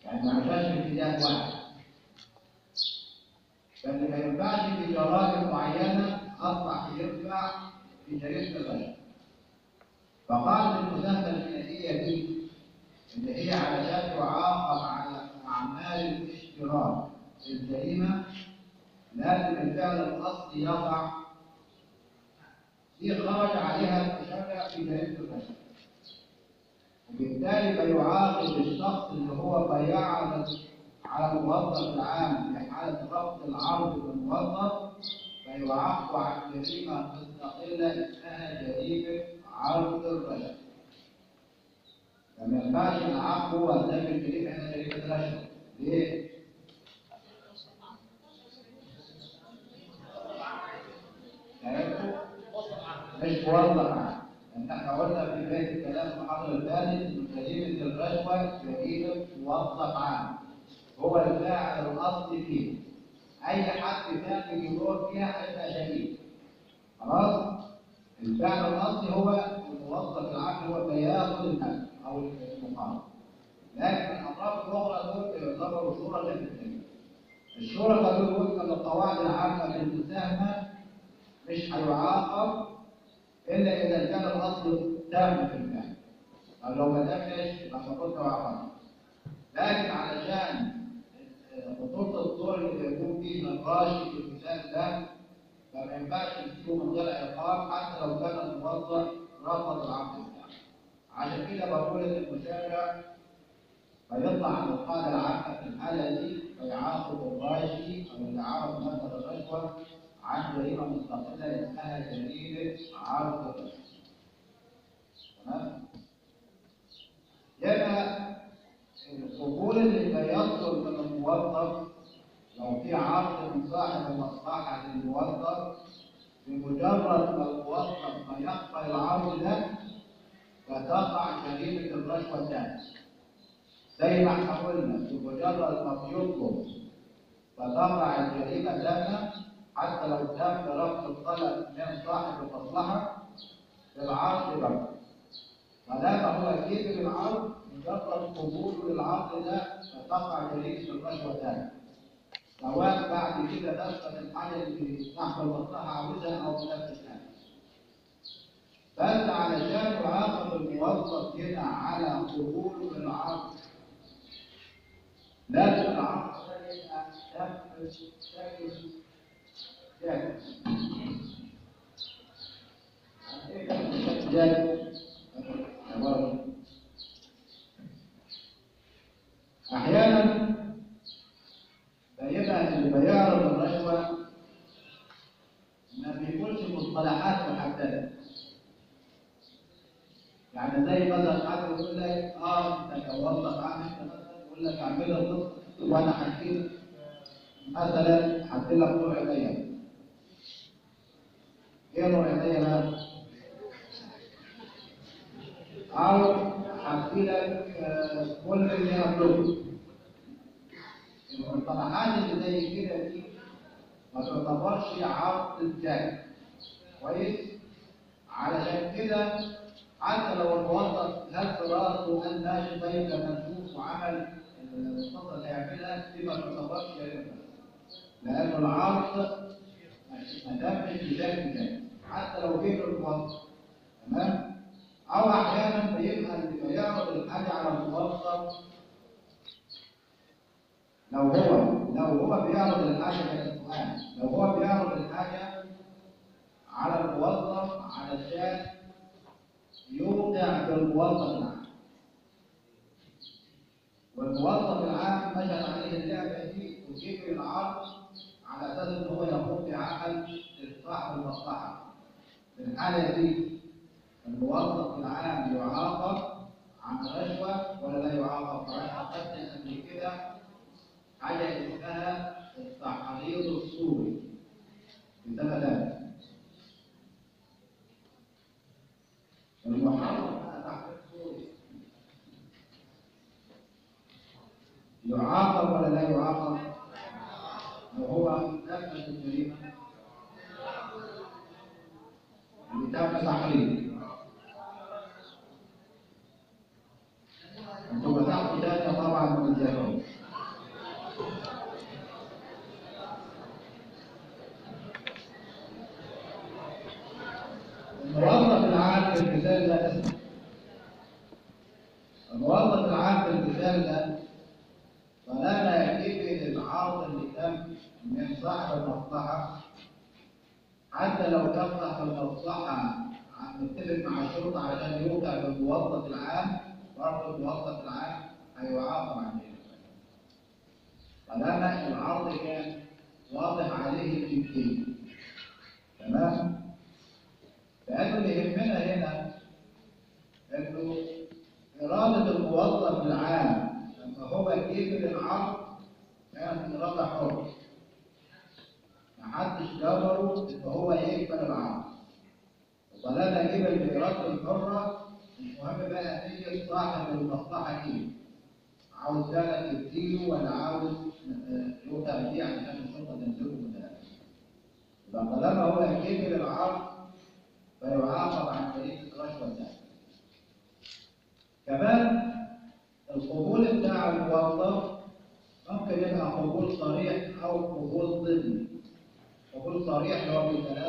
يعني ما عملهاش في اتجاه واحد. فاللي ما ينفعش في جرائم معينة اصبح ينفع في جريمه الرشوة. فقال المساهمه الجنائيه دي اللي هي علشان تعاقب على أعمال الإشتراك في الجريمه لازم الفعل الأصلي يقع دي خرج عليها المشرع في جريمة الرشوه وبالتالي فيعاقب الشخص اللي هو بيعرض على الموظف العام في حالة رفض العرض للموظف فيعاقب عن جريمه مستقله اسمها جريمة عرض الرشوه فما ينفعش نعاقبه وزي الجريمة هنا جريمة رشوه مش عام لأن إحنا قلنا في بدايه الكلام في المحاضره اللي إن جريمه الرشوه جريمه موظف عام هو الفاعل الاصلي فيه اي حد ثاني يدور فيها هيبقى شهيد خلاص الفعل الاصلي هو الموظف العام هو بياخد الاجر أو المقابل لكن الأطراف الأخرى دول يعتبروا شركاء في الجريمه الشركاء دول وفقا للقواعد العامة في المساهمه مش هيعاقب إلا إذا كان الأصل تام في الفعل أو لو ما تمش يبقى المفروض توعقب لكن علشان خطوط الدور اللي بيكون فيه نقاش في المثال ده فما ينفعش تجيبه من غير عقاب حتى لو كان الموظف رفض العقد. بتاعه عشان كده بقول إن فيطلع عن القاعدة العامة في الحاله دي فيعاقب الراشي أو اللي عرض مثل الرشوة عن جريمة مستقلة اسمها جريمه عرض الرشوة. تمام؟ يبقى القبول اللي بيصدر من الموظف لو في عرض من صاحب المصلحة للموظف بمجرد ما الموظف ما يقبل العرض ده فتقع جريمة الرشوة تاني. زي ما إحنا قلنا بمجرد ما بيطلب فتقع الجريمة تامة حتى لو تم رفض الطلب من صاحب المصلحة للعرض برضه فلما هو يجيب العرض مجرد قبوله للعرض ده فتقع جريمة الرشوة تاني سواء بعد كده نفذ الحاجة اللي صاحب المصلحة عاوزها أو الحاجة بس علشان يعاقب الموظف هنا على قبوله للعرض لازم العرض ده يبقى نفذ شكل جاهز إيه كان شكل جاهز؟ أحيانا فيبقى اللي بيعرض الرشوه ما بيكونش مصطلحات محدده يعني زي مثلا حد يقول لك آه أنت كوظف عام انت مثلا يقول لك اعمل لي القسط وأنا هديك مثلا هدي لك نوع عينيا إيه نوع عينيا بقى؟ أو هدي لك كل اللي هبلغه المصطلحات اللي زي كده دي ما تعتبرش عرض الجاي كويس؟ علشان كده حتى لو الموظف هز راسه قال ماشي طيب لما نشوف وعمل الخطه اللي هيعملها دي ما لأن العرض ما تمش بشكل جاي حتى لو جه الموظف تمام أو أحيانا بيبقى اللي بيعرض الحاجة على الموظف لو هو لو هو بيعرض كالسؤال لو هو بيعرض الحاجة على الموظف علشان يوقع بالموظف العام والموظف العام مشت عليه اللعبة دي وجيب العرض على أساس إن هو يقوم بعمل إصلاح المصلحة. في الحالة دي الموظف العام يعاقب عن رشوة ولا لا يعاقب؟ فأنا أخذت قبل كده حاجة اسمها التحريض الصوري بسبب ذلك. المحرم تحريض صوري يعاقب ولا لا يعاقب؟ لو هو نفذ الجريمة اللي Mm-hmm. يجيب العرض فيعاقب عن جريمة الرشوة الثانية. كمان القبول بتاع الموظف ممكن يبقى قبول صريح أو قبول ضمني. قبول صريح اللي هو بالكلام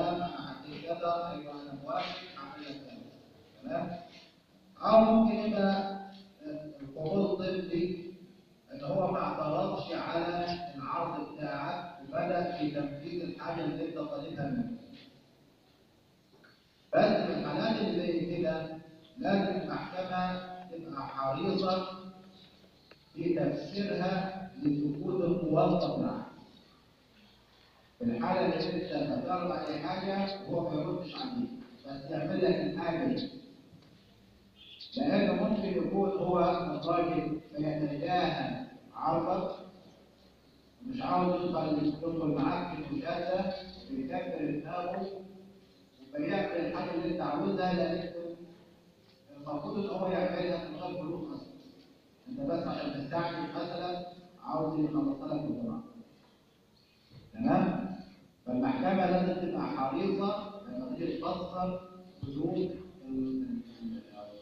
بس في الحالات اللي زي كده لازم المحكمة تبقى حريصة في تفسيرها لسكوت الموظف معك. في الحالة اللي أنت بتعرض عليه حاجة وهو ما يردش عليك بس يعمل لك الحاجة دي. لأنه ممكن يكون هو الراجل بيتجاهل عرضك مش عاوز يوصل يدخل معاك في المشاهده بيكبر دماغه وبيعمل الحاجة اللي أنت عاوزها لأن المفروض إن هو يعملها من غير فلوس أصلا أنت بس عشان تستعجل مثلا عاوز يخلص بسرعة تمام؟ فالمحكمة لازم تبقى حريصة لما تيجي تفسر حدود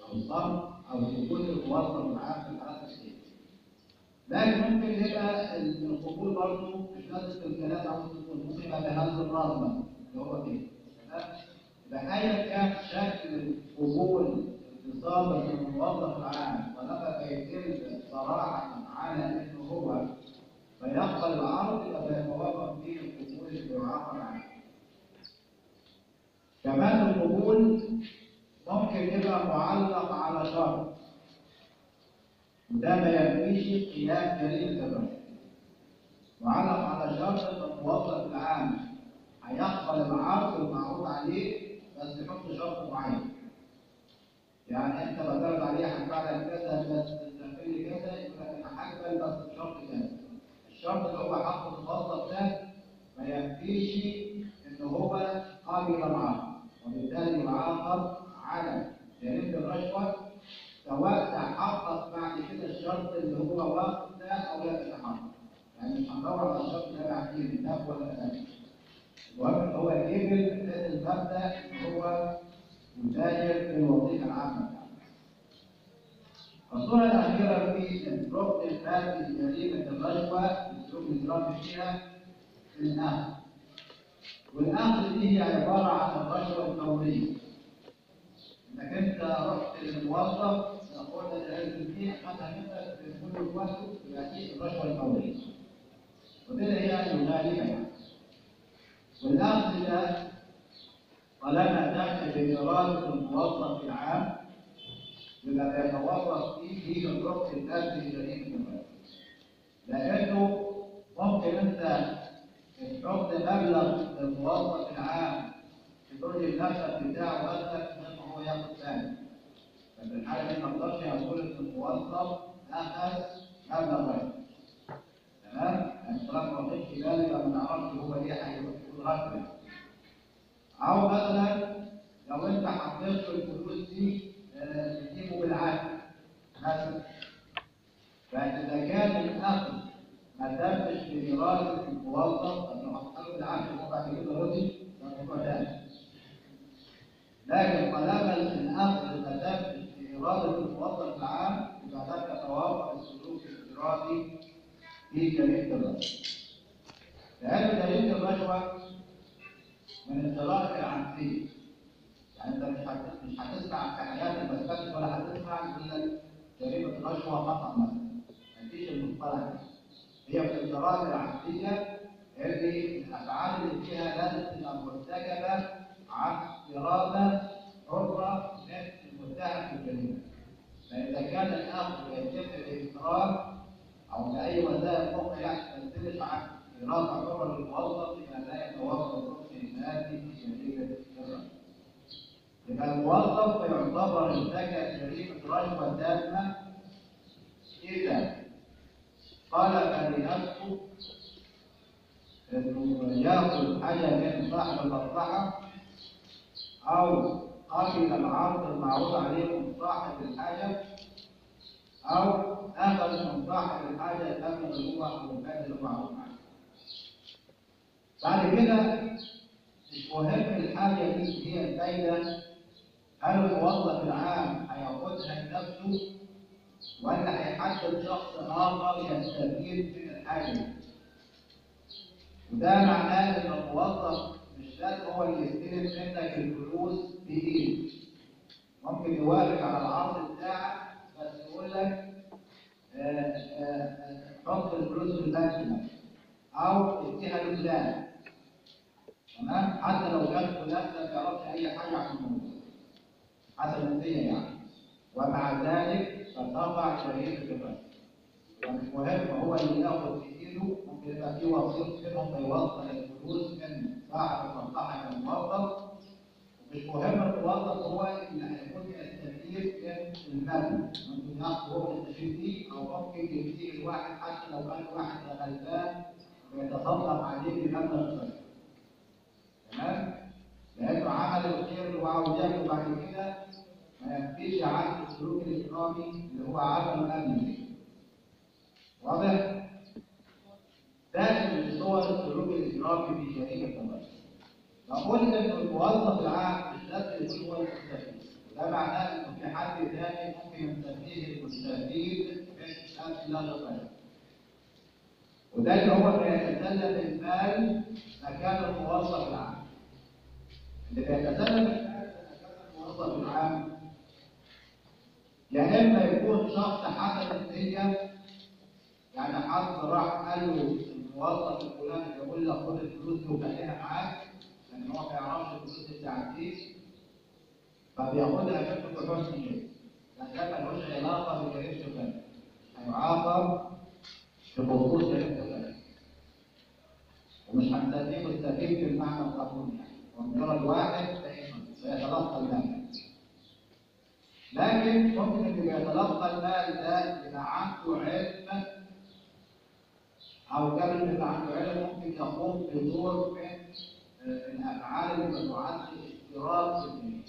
أو الصرف أو الوجود الموظف معاه في الحالات الشيء لكن ممكن يبقى القبول برضه مش في الكلام عاوز تقول ممكن يبقى بهذا الرغبة اللي هو كده تمام؟ كان شكل الصادر من الموظف العام ولما بيتم صراحة على إنه هو فيقبل العرض بيتوافق فيه القبول يعاقب عليه كمان القبول ممكن يبقى معلق على شرط. وده ما يكفيش قيام جريمه الرشوه معلق على شرط الموظف العام هيقبل العرض المعروض عليه بس يحط شرط معين. يعني انت بتعرض عليه هدفع لك كذا تعمل كذا يقول لك أنا هقبل بس بشرط كذا الشرط اللي هو حقه الموظف ده ما يكفيش إن هو قابل العرض وبالتالي يعاقب على جريمه الرشوة سواء تحقق بعد كده الشرط اللي هو واقف ده أو لا يتحقق يعني مش هندور على الشرط ده بعدين ده ولا ده المهم هو قبل المبدأ هو يتاجر في الوظيفة العامة بتاعته. الصورة الأخيرة في الركن المادي لجريمة الرشوة السلوك الإجرامي فيها الأخذ. والأخذ دي هي عبارة عن الرشوة الفورية. إنك أنت رحت للموظف قلنا لازم فيه أخذها منك في كل وقت يأتيك الرشوة الفورية. وده هي الغالبة يعني. ده طالما دخل بإرادة الموظف العام يبقى يتوظف فيه في الركن الأساسي لجريمة الرشوة. لأنه ممكن أنت تحط مبلغ للموظف العام تقول لي المكسب بتاعه مثلا انه هو ياخد ثاني. ففي الحالة دي ما أقدرش أقول ان الموظف اخذ مبلغ رشوة. تمام؟ يعني طالما ما واخدش بالي ما نعرفش هو إيه هيقول رشوة. أو مثلا لو أنت حطيت الفلوس دي تجيبه بالعافية. مثلا. فإذا كان الأخذ ما تمش بإرادة الموظف أنه حطها بالعافية وبعد كده رضي فالموضوع تاني لكن طالما الأخذ ما تمش بإرادة الموظف العام يبقى ده يتوافق السلوك الإرادي في جريمة الرشوة. لأن جريمة الرشوة من الدرجة العامية يعني أنت مش مش هتسمع في حياتك بس ولا هتسمع إلا جريمه الرشوة خطا مثلا. مفيش المصطلح هي من الدرجه العاميه اللي الأفعال اللي فيها لازم تبقى مرتكبة عن إرادة حره من المتهم في الجريمه فإذا كان الأخذ يتم باصرار أو بأي وسائل أخرى يعني ما عن إرادة حره للموظف يبقى لا يتوفر في جريمه الرشوه يبقى الموظف يعتبر ارتكب جريمة رشوة تامة إذا طلب لنفسه إنه يأخذ حاجة من صاحب المصلحة أو قبل العرض المعروض عليه من صاحب الحاجة أو أخذ من صاحب الحاجة المبلغ اللي هو أو المال اللي عليه. بعد كده مش مهم الحاجة دي هي الفايدة. هل الموظف العام هياخدها لنفسه ولا هيحدد شخص آخر يستفيد من الحاجة دي؟ وده معناه إن الموظف مش لازم هو اللي يستلم منك الفلوس بإيده. ممكن يوافق على العرض بتاعك بس يقول لك حط الفلوس في البنك أو اديها لفلان تمام؟ حتى لو كان فلان ما بيعرفش اي حاجة عن الموضوع حسب النية يعني. ومع ذلك فتقع جريمة الرشوة ومش مهم هو اللي ياخد في إيده ممكن يبقى في وسيط منهم بيوصل الفلوس من صاحب المصلحة إلى الموظف ومش مهم الموظف هو اللي هيكون يستفيد من المبلغ ممكن ياخد هو يستفيد فيه أو ممكن يديه الواحد حتى لو كان واحد غلبان ويتصدق عليه بمبلغ تمام؟ لأنه عمل الخير اللي هو عاوز يعمله بعد كده ما يكفيش عن السلوك الإكرامي اللي هو عمله قبل كده واضح؟ ده من صور السلوك الإكرامي في شريعة الله نقول إن الموظف العام مش لازم هو المستفيد وده معناه إنه في حد ثاني ممكن يستفيد المستفيد من أكل الغير وده اللي هو بيتسلم المال مكان الموظف العام اللي المال مكان الموظف العام يا اما يكون شخص حسن النية يعني حد راح قال له الموظف الفلاني يقول لك خد الفلوس دي وخليها معاك لأن هو ما يعرفش الفلوس دي فبياخدها منه بحسن نية لأن ده ملوش علاقة بجريمة الغنى هيعاقب بخصوص جريمة الغنى ومش هنسميه مستفيد بالمعنى القانوني يعني. ومجرد واحد سيتلقى المال لكن ممكن اللي بيتلقى المال ده يبقى عنده علم أو قبل ما يبقى عنده علم ممكن يقوم بدور من الأفعال اللي بتعد اشتراك في الجريمه.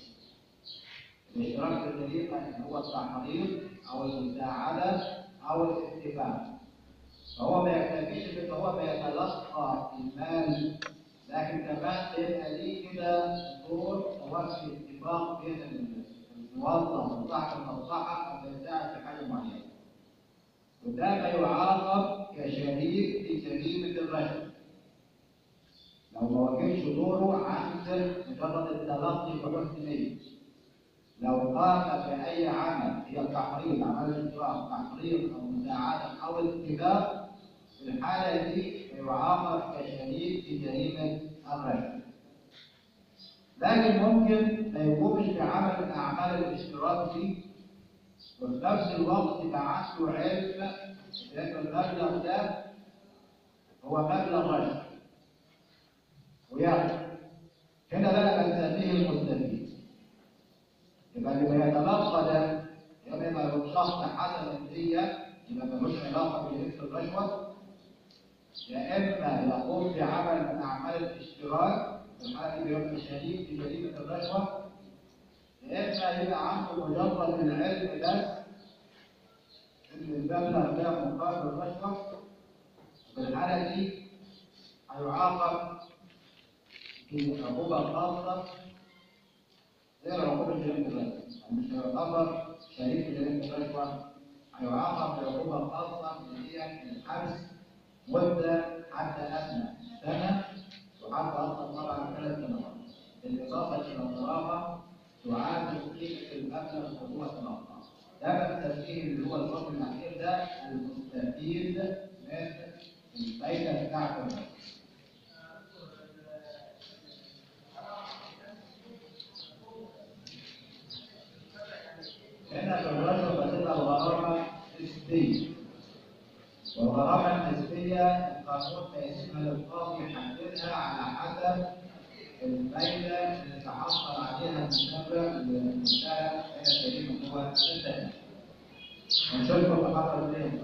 الاشتراك في اللي هو التحريض أو المساعدة أو الاتفاق. فهو ما يكتفيش بان هو بيتلقى المال لكن كمان بيبقى ليه كده دور سواء اتفاق بين الموظف وصاحب المصلحه أو بيساعد في حاجة معينه. ما يعاقب كشريك في جريمه الرشوه. لو ما وجدش دوره عند مجرد التلقي بحسن نيه. لو قام بأي عمل هي التحريض عمل الإجرام تحريض أو مساعدة أو اتفاق في الحالة دي يعاقب كشريك في جريمة الرشوة. لكن ممكن ما يقومش بعمل من أعمال الاشتراك دي وفي نفس الوقت يبقى علم بأن المبلغ ده هو مبلغ رشوة. وياخد هنا بقى بنسميه المستفيد. يبقى اللي بيتلقى ده إما لو شخص حسن النية يبقى ملوش علاقة بجريمة الرشوة يا إما يقوم بعمل من أعمال الاشتراك في دي بيبقى شريك في جريمة الرشوة. يا إما يبقى عنده مجرد العلم بس إن المبلغ ده مقابل الرشوة. في الحالة دي هيعاقب في عقوبة خاصة غير عقوبة جريمة الرشوة. مش هيعتبر شريك في جريمة الرشوة هيعاقب بعقوبة خاصة اللي هي الحبس مدة حتى أدنى سنة وحتى أقصى طبعا ثلاث سنوات بالإضافة إلى الغرامة تعادل قيمة المبلغ اللي هو تلقاه ده التسجيل اللي هو الفصل الأخير ده المستفيد من الفايدة بتاعت الرشوة هنا في الرشوة بتبقى الغرامة نسبية والغرامة النسبية القانون بيسمها للقاضي يحددها على حسب الفايدة اللي تحصل عليها المتابع المنتهى هي جريمة هو التهمة. ونشوفكم في المرة الجاية.